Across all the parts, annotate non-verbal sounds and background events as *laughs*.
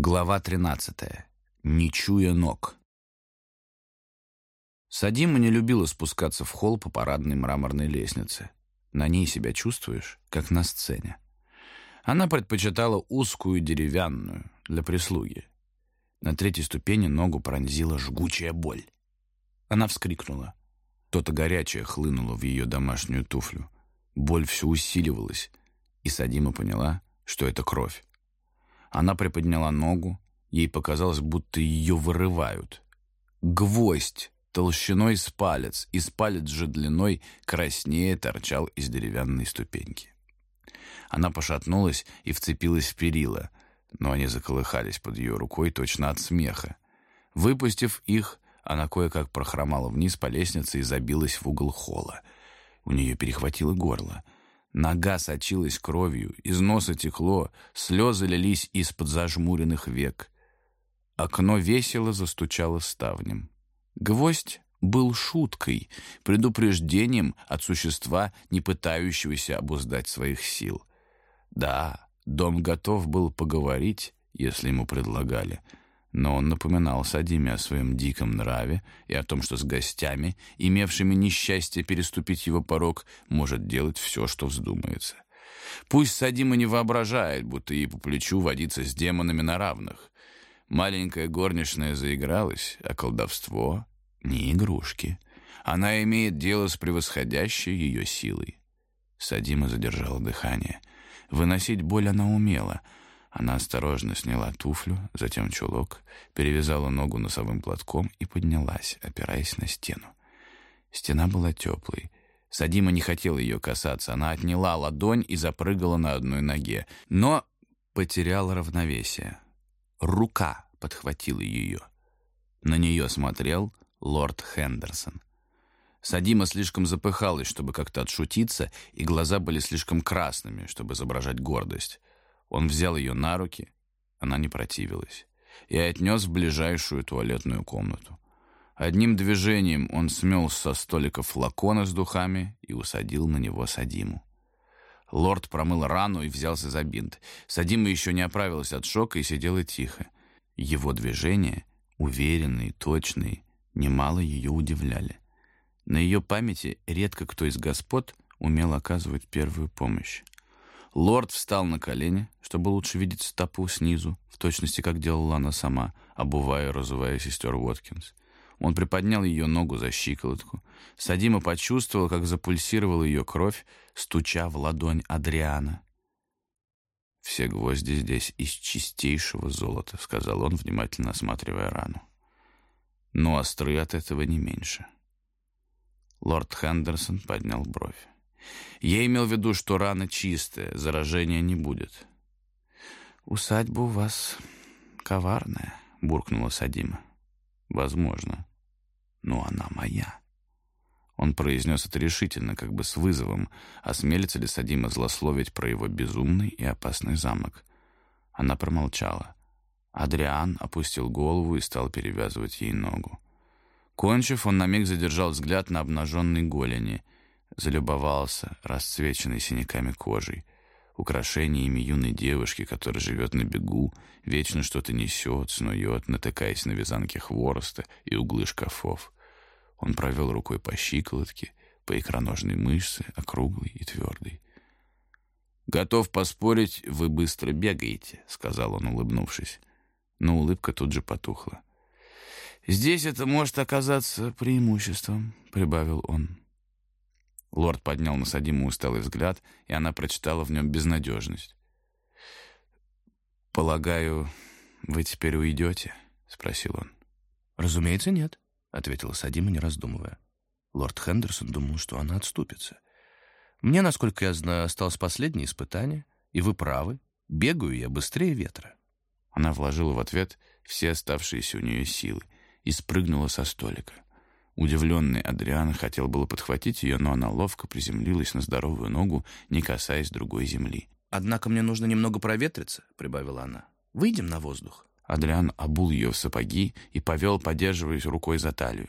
Глава 13. Не чуя ног. Садима не любила спускаться в холл по парадной мраморной лестнице. На ней себя чувствуешь, как на сцене. Она предпочитала узкую деревянную для прислуги. На третьей ступени ногу пронзила жгучая боль. Она вскрикнула. Что-то горячее хлынуло в ее домашнюю туфлю. Боль все усиливалась, и Садима поняла, что это кровь. Она приподняла ногу. Ей показалось, будто ее вырывают. Гвоздь толщиной с палец, и с палец же длиной краснее торчал из деревянной ступеньки. Она пошатнулась и вцепилась в перила, но они заколыхались под ее рукой точно от смеха. Выпустив их, она кое-как прохромала вниз по лестнице и забилась в угол холла. У нее перехватило горло — Нога сочилась кровью, из носа текло, слезы лились из-под зажмуренных век. Окно весело застучало ставнем. Гвоздь был шуткой, предупреждением от существа, не пытающегося обуздать своих сил. Да, дом готов был поговорить, если ему предлагали — но он напоминал Садиме о своем диком нраве и о том, что с гостями, имевшими несчастье переступить его порог, может делать все, что вздумается. Пусть Садима не воображает, будто ей по плечу водиться с демонами на равных. Маленькая горничная заигралась, а колдовство — не игрушки. Она имеет дело с превосходящей ее силой. Садима задержала дыхание. Выносить боль она умела — она осторожно сняла туфлю, затем чулок, перевязала ногу носовым платком и поднялась, опираясь на стену. Стена была теплой. Садима не хотела ее касаться. Она отняла ладонь и запрыгала на одной ноге, но потеряла равновесие. Рука подхватила ее. На нее смотрел лорд Хендерсон. Садима слишком запыхалась, чтобы как-то отшутиться, и глаза были слишком красными, чтобы изображать гордость. Он взял ее на руки, она не противилась, и отнес в ближайшую туалетную комнату. Одним движением он смел со столика флакона с духами и усадил на него Садиму. Лорд промыл рану и взялся за бинт. Садима еще не оправилась от шока и сидела тихо. Его движения, уверенные, точные, немало ее удивляли. На ее памяти редко кто из господ умел оказывать первую помощь. Лорд встал на колени, чтобы лучше видеть стопу снизу, в точности, как делала она сама, обувая и разувая сестер Уоткинс. Он приподнял ее ногу за щиколотку. Садима почувствовал, как запульсировала ее кровь, стуча в ладонь Адриана. «Все гвозди здесь из чистейшего золота», — сказал он, внимательно осматривая рану. «Но остры от этого не меньше». Лорд Хендерсон поднял бровь. Я имел в виду, что рана чистая, заражения не будет. «Усадьба у вас коварная», — буркнула Садима. «Возможно. Но она моя». Он произнес это решительно, как бы с вызовом. Осмелится ли Садима злословить про его безумный и опасный замок? Она промолчала. Адриан опустил голову и стал перевязывать ей ногу. Кончив, он на миг задержал взгляд на обнаженной голени — залюбовался расцвеченной синяками кожей, украшениями юной девушки, которая живет на бегу, вечно что-то несет, снует, натыкаясь на вязанки хвороста и углы шкафов. Он провел рукой по щиколотке, по икроножной мышце, округлой и твердой. «Готов поспорить, вы быстро бегаете», — сказал он, улыбнувшись. Но улыбка тут же потухла. «Здесь это может оказаться преимуществом», — прибавил он. Лорд поднял на Садиму усталый взгляд, и она прочитала в нем безнадежность. «Полагаю, вы теперь уйдете?» — спросил он. «Разумеется, нет», — ответила Садима, не раздумывая. Лорд Хендерсон думал, что она отступится. «Мне, насколько я знаю, осталось последнее испытание, и вы правы. Бегаю я быстрее ветра». Она вложила в ответ все оставшиеся у нее силы и спрыгнула со столика. Удивленный Адриан хотел было подхватить ее, но она ловко приземлилась на здоровую ногу, не касаясь другой земли. «Однако мне нужно немного проветриться», — прибавила она. «Выйдем на воздух». Адриан обул ее в сапоги и повел, поддерживаясь рукой за талию.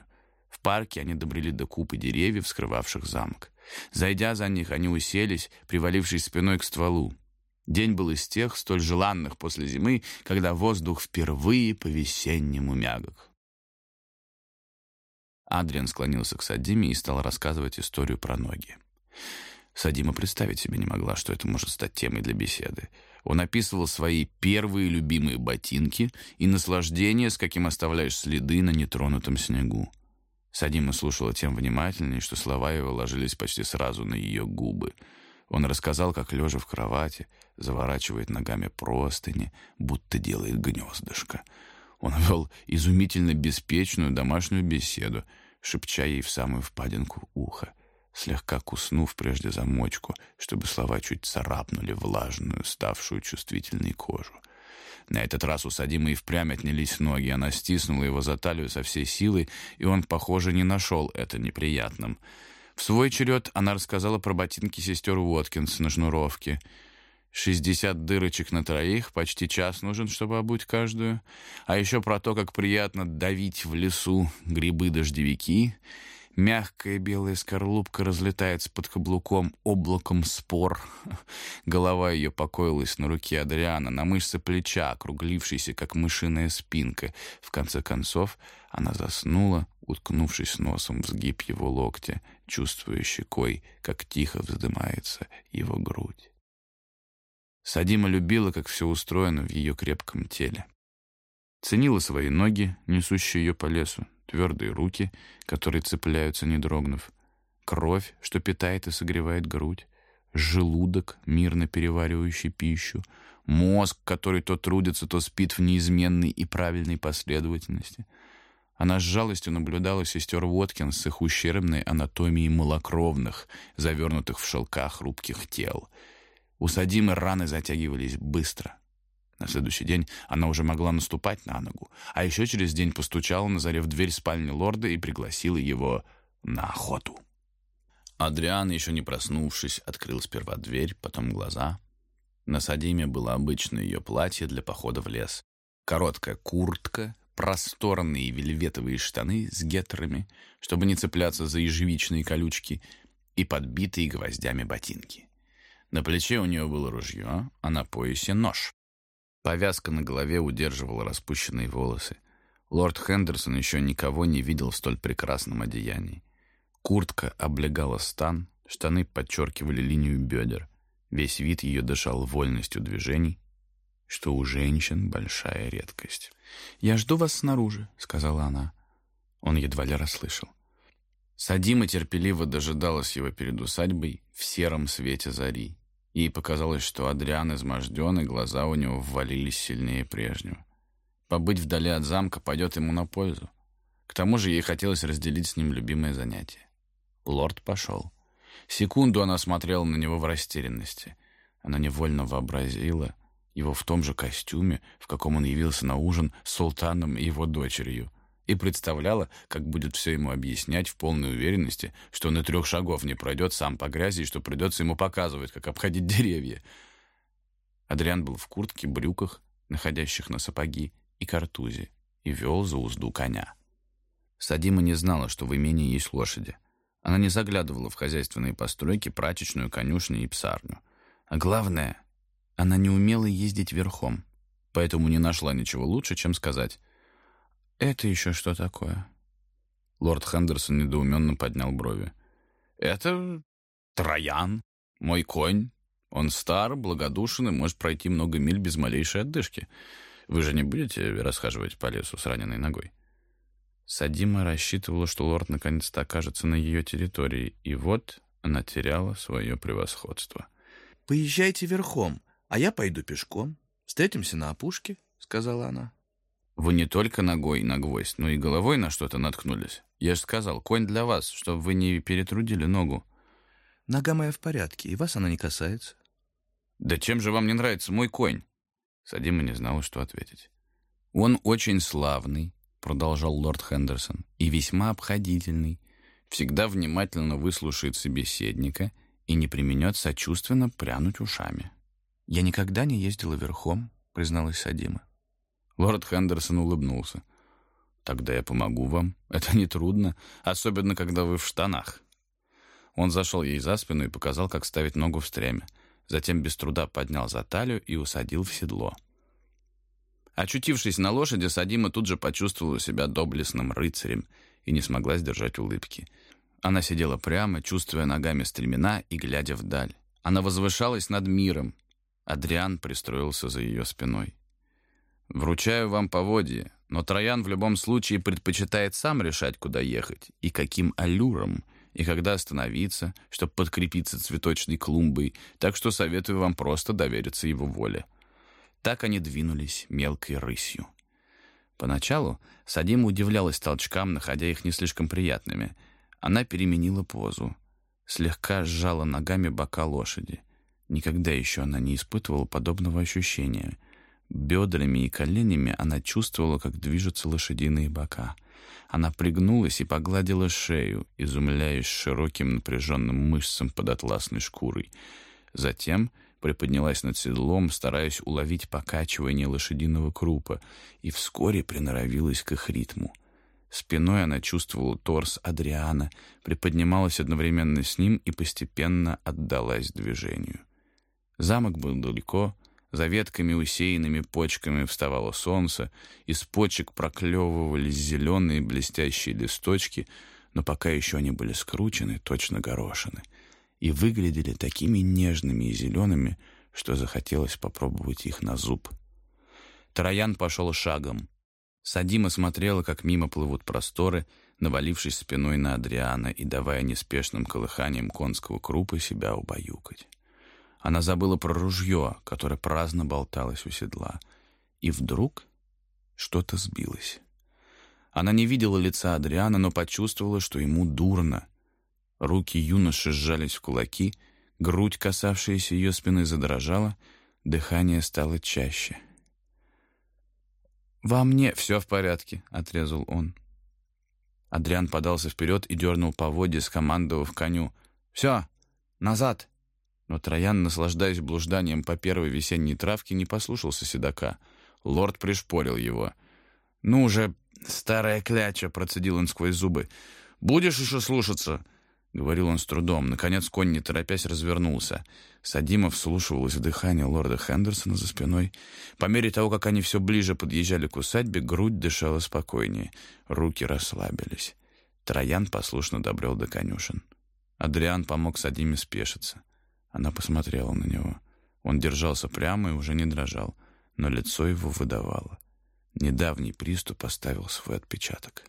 В парке они добрели до купы деревьев, скрывавших замок. Зайдя за них, они уселись, привалившись спиной к стволу. День был из тех, столь желанных после зимы, когда воздух впервые по-весеннему мягок. Адриан склонился к Садиме и стал рассказывать историю про ноги. Садима представить себе не могла, что это может стать темой для беседы. Он описывал свои первые любимые ботинки и наслаждение, с каким оставляешь следы на нетронутом снегу. Садима слушала тем внимательнее, что слова его ложились почти сразу на ее губы. Он рассказал, как, лежа в кровати, заворачивает ногами простыни, будто делает гнездышко. Он вел изумительно беспечную домашнюю беседу, шепча ей в самую впадинку уха слегка куснув прежде замочку, чтобы слова чуть царапнули влажную, ставшую чувствительной кожу. На этот раз у Садимы и впрямь отнялись ноги. Она стиснула его за талию со всей силы, и он, похоже, не нашел это неприятным. В свой черед она рассказала про ботинки сестер Уоткинс на шнуровке. Шестьдесят дырочек на троих, почти час нужен, чтобы обуть каждую. А еще про то, как приятно давить в лесу грибы-дождевики — Мягкая белая скорлупка разлетается под каблуком облаком спор. Голова ее покоилась на руке Адриана, на мышце плеча, округлившейся, как мышиная спинка. В конце концов она заснула, уткнувшись носом в сгиб его локтя, чувствуя щекой, как тихо вздымается его грудь. Садима любила, как все устроено в ее крепком теле. Ценила свои ноги, несущие ее по лесу, твердые руки, которые цепляются, не дрогнув, кровь, что питает и согревает грудь, желудок, мирно переваривающий пищу, мозг, который то трудится, то спит в неизменной и правильной последовательности. Она с жалостью наблюдала сестер Уоткинс с их ущербной анатомией малокровных, завернутых в шелка хрупких тел. У Садимы раны затягивались быстро. На следующий день она уже могла наступать на ногу, а еще через день постучала на заре в дверь спальни лорда и пригласила его на охоту. Адриан, еще не проснувшись, открыл сперва дверь, потом глаза. На Садиме было обычное ее платье для похода в лес. Короткая куртка, просторные вельветовые штаны с гетрами, чтобы не цепляться за ежевичные колючки, и подбитые гвоздями ботинки. На плече у нее было ружье, а на поясе нож. Повязка на голове удерживала распущенные волосы. Лорд Хендерсон еще никого не видел в столь прекрасном одеянии. Куртка облегала стан, штаны подчеркивали линию бедер. Весь вид ее дышал вольностью движений, что у женщин большая редкость. «Я жду вас снаружи», — сказала она. Он едва ли расслышал. Садима терпеливо дожидалась его перед усадьбой в сером свете зари. Ей показалось, что Адриан изможден, и глаза у него ввалились сильнее прежнего. Побыть вдали от замка пойдет ему на пользу. К тому же ей хотелось разделить с ним любимое занятие. Лорд пошел. Секунду она смотрела на него в растерянности. Она невольно вообразила его в том же костюме, в каком он явился на ужин с султаном и его дочерью — и представляла, как будет все ему объяснять в полной уверенности, что и трех шагов не пройдет сам по грязи и что придется ему показывать, как обходить деревья. Адриан был в куртке, брюках, находящих на сапоги, и картузе, и вел за узду коня. Садима не знала, что в имении есть лошади. Она не заглядывала в хозяйственные постройки, прачечную, конюшню и псарню. А главное, она не умела ездить верхом, поэтому не нашла ничего лучше, чем сказать «Это еще что такое?» Лорд Хендерсон недоуменно поднял брови. «Это Троян, мой конь. Он стар, благодушен и может пройти много миль без малейшей отдышки. Вы же не будете расхаживать по лесу с раненой ногой?» Садима рассчитывала, что лорд наконец-то окажется на ее территории, и вот она теряла свое превосходство. «Поезжайте верхом, а я пойду пешком. Встретимся на опушке», — сказала она. Вы не только ногой на гвоздь, но и головой на что-то наткнулись. Я же сказал, конь для вас, чтобы вы не перетрудили ногу. Нога моя в порядке, и вас она не касается. Да чем же вам не нравится мой конь? Садима не знала, что ответить. Он очень славный, продолжал лорд Хендерсон, и весьма обходительный. Всегда внимательно выслушает собеседника и не применет сочувственно прянуть ушами. Я никогда не ездила верхом, призналась Садима. Лорд Хендерсон улыбнулся. «Тогда я помогу вам. *laughs* Это нетрудно, особенно когда вы в штанах». Он зашел ей за спину и показал, как ставить ногу в стремя. затем без труда поднял за талию и усадил в седло. Очутившись на лошади, Садима тут же почувствовала себя доблестным рыцарем и не смогла сдержать улыбки. Она сидела прямо, чувствуя ногами стремена и глядя вдаль. Она возвышалась над миром. Адриан пристроился за ее спиной. «Вручаю вам поводье, но Троян в любом случае предпочитает сам решать, куда ехать и каким аллюром, и когда остановиться, чтобы подкрепиться цветочной клумбой, так что советую вам просто довериться его воле». Так они двинулись мелкой рысью. Поначалу Садима удивлялась толчкам, находя их не слишком приятными. Она переменила позу, слегка сжала ногами бока лошади. Никогда еще она не испытывала подобного ощущения. Бедрами и коленями она чувствовала, как движутся лошадиные бока. Она пригнулась и погладила шею, изумляясь широким напряженным мышцам под атласной шкурой. Затем приподнялась над седлом, стараясь уловить покачивание лошадиного крупа, и вскоре приноровилась к их ритму. Спиной она чувствовала торс Адриана, приподнималась одновременно с ним и постепенно отдалась движению. Замок был далеко, за ветками, усеянными почками, вставало солнце, из почек проклевывались зеленые блестящие листочки, но пока еще они были скручены, точно горошины, и выглядели такими нежными и зелеными, что захотелось попробовать их на зуб. Троян пошел шагом. Садима смотрела, как мимо плывут просторы, навалившись спиной на Адриана и давая неспешным колыханием конского крупа себя убаюкать. Она забыла про ружье, которое праздно болталось у седла. И вдруг что-то сбилось. Она не видела лица Адриана, но почувствовала, что ему дурно. Руки юноши сжались в кулаки, грудь, касавшаяся ее спины, задрожала, дыхание стало чаще. «Во мне все в порядке», — отрезал он. Адриан подался вперед и дернул поводья, скомандовав коню. «Все, назад!» Но Троян, наслаждаясь блужданием по первой весенней травке, не послушался седока. Лорд пришпорил его. «Ну уже, старая кляча!» — процедил он сквозь зубы. «Будешь еще слушаться?» — говорил он с трудом. Наконец конь, не торопясь, развернулся. Садима вслушивалась в дыхание лорда Хендерсона за спиной. По мере того, как они все ближе подъезжали к усадьбе, грудь дышала спокойнее. Руки расслабились. Троян послушно добрел до конюшен. Адриан помог Садиме спешиться. Она посмотрела на него. Он держался прямо и уже не дрожал, но лицо его выдавало. Недавний приступ оставил свой отпечаток.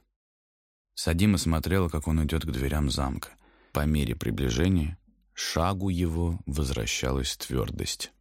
Садима смотрела, как он идет к дверям замка. По мере приближения шагу его возвращалась твердость.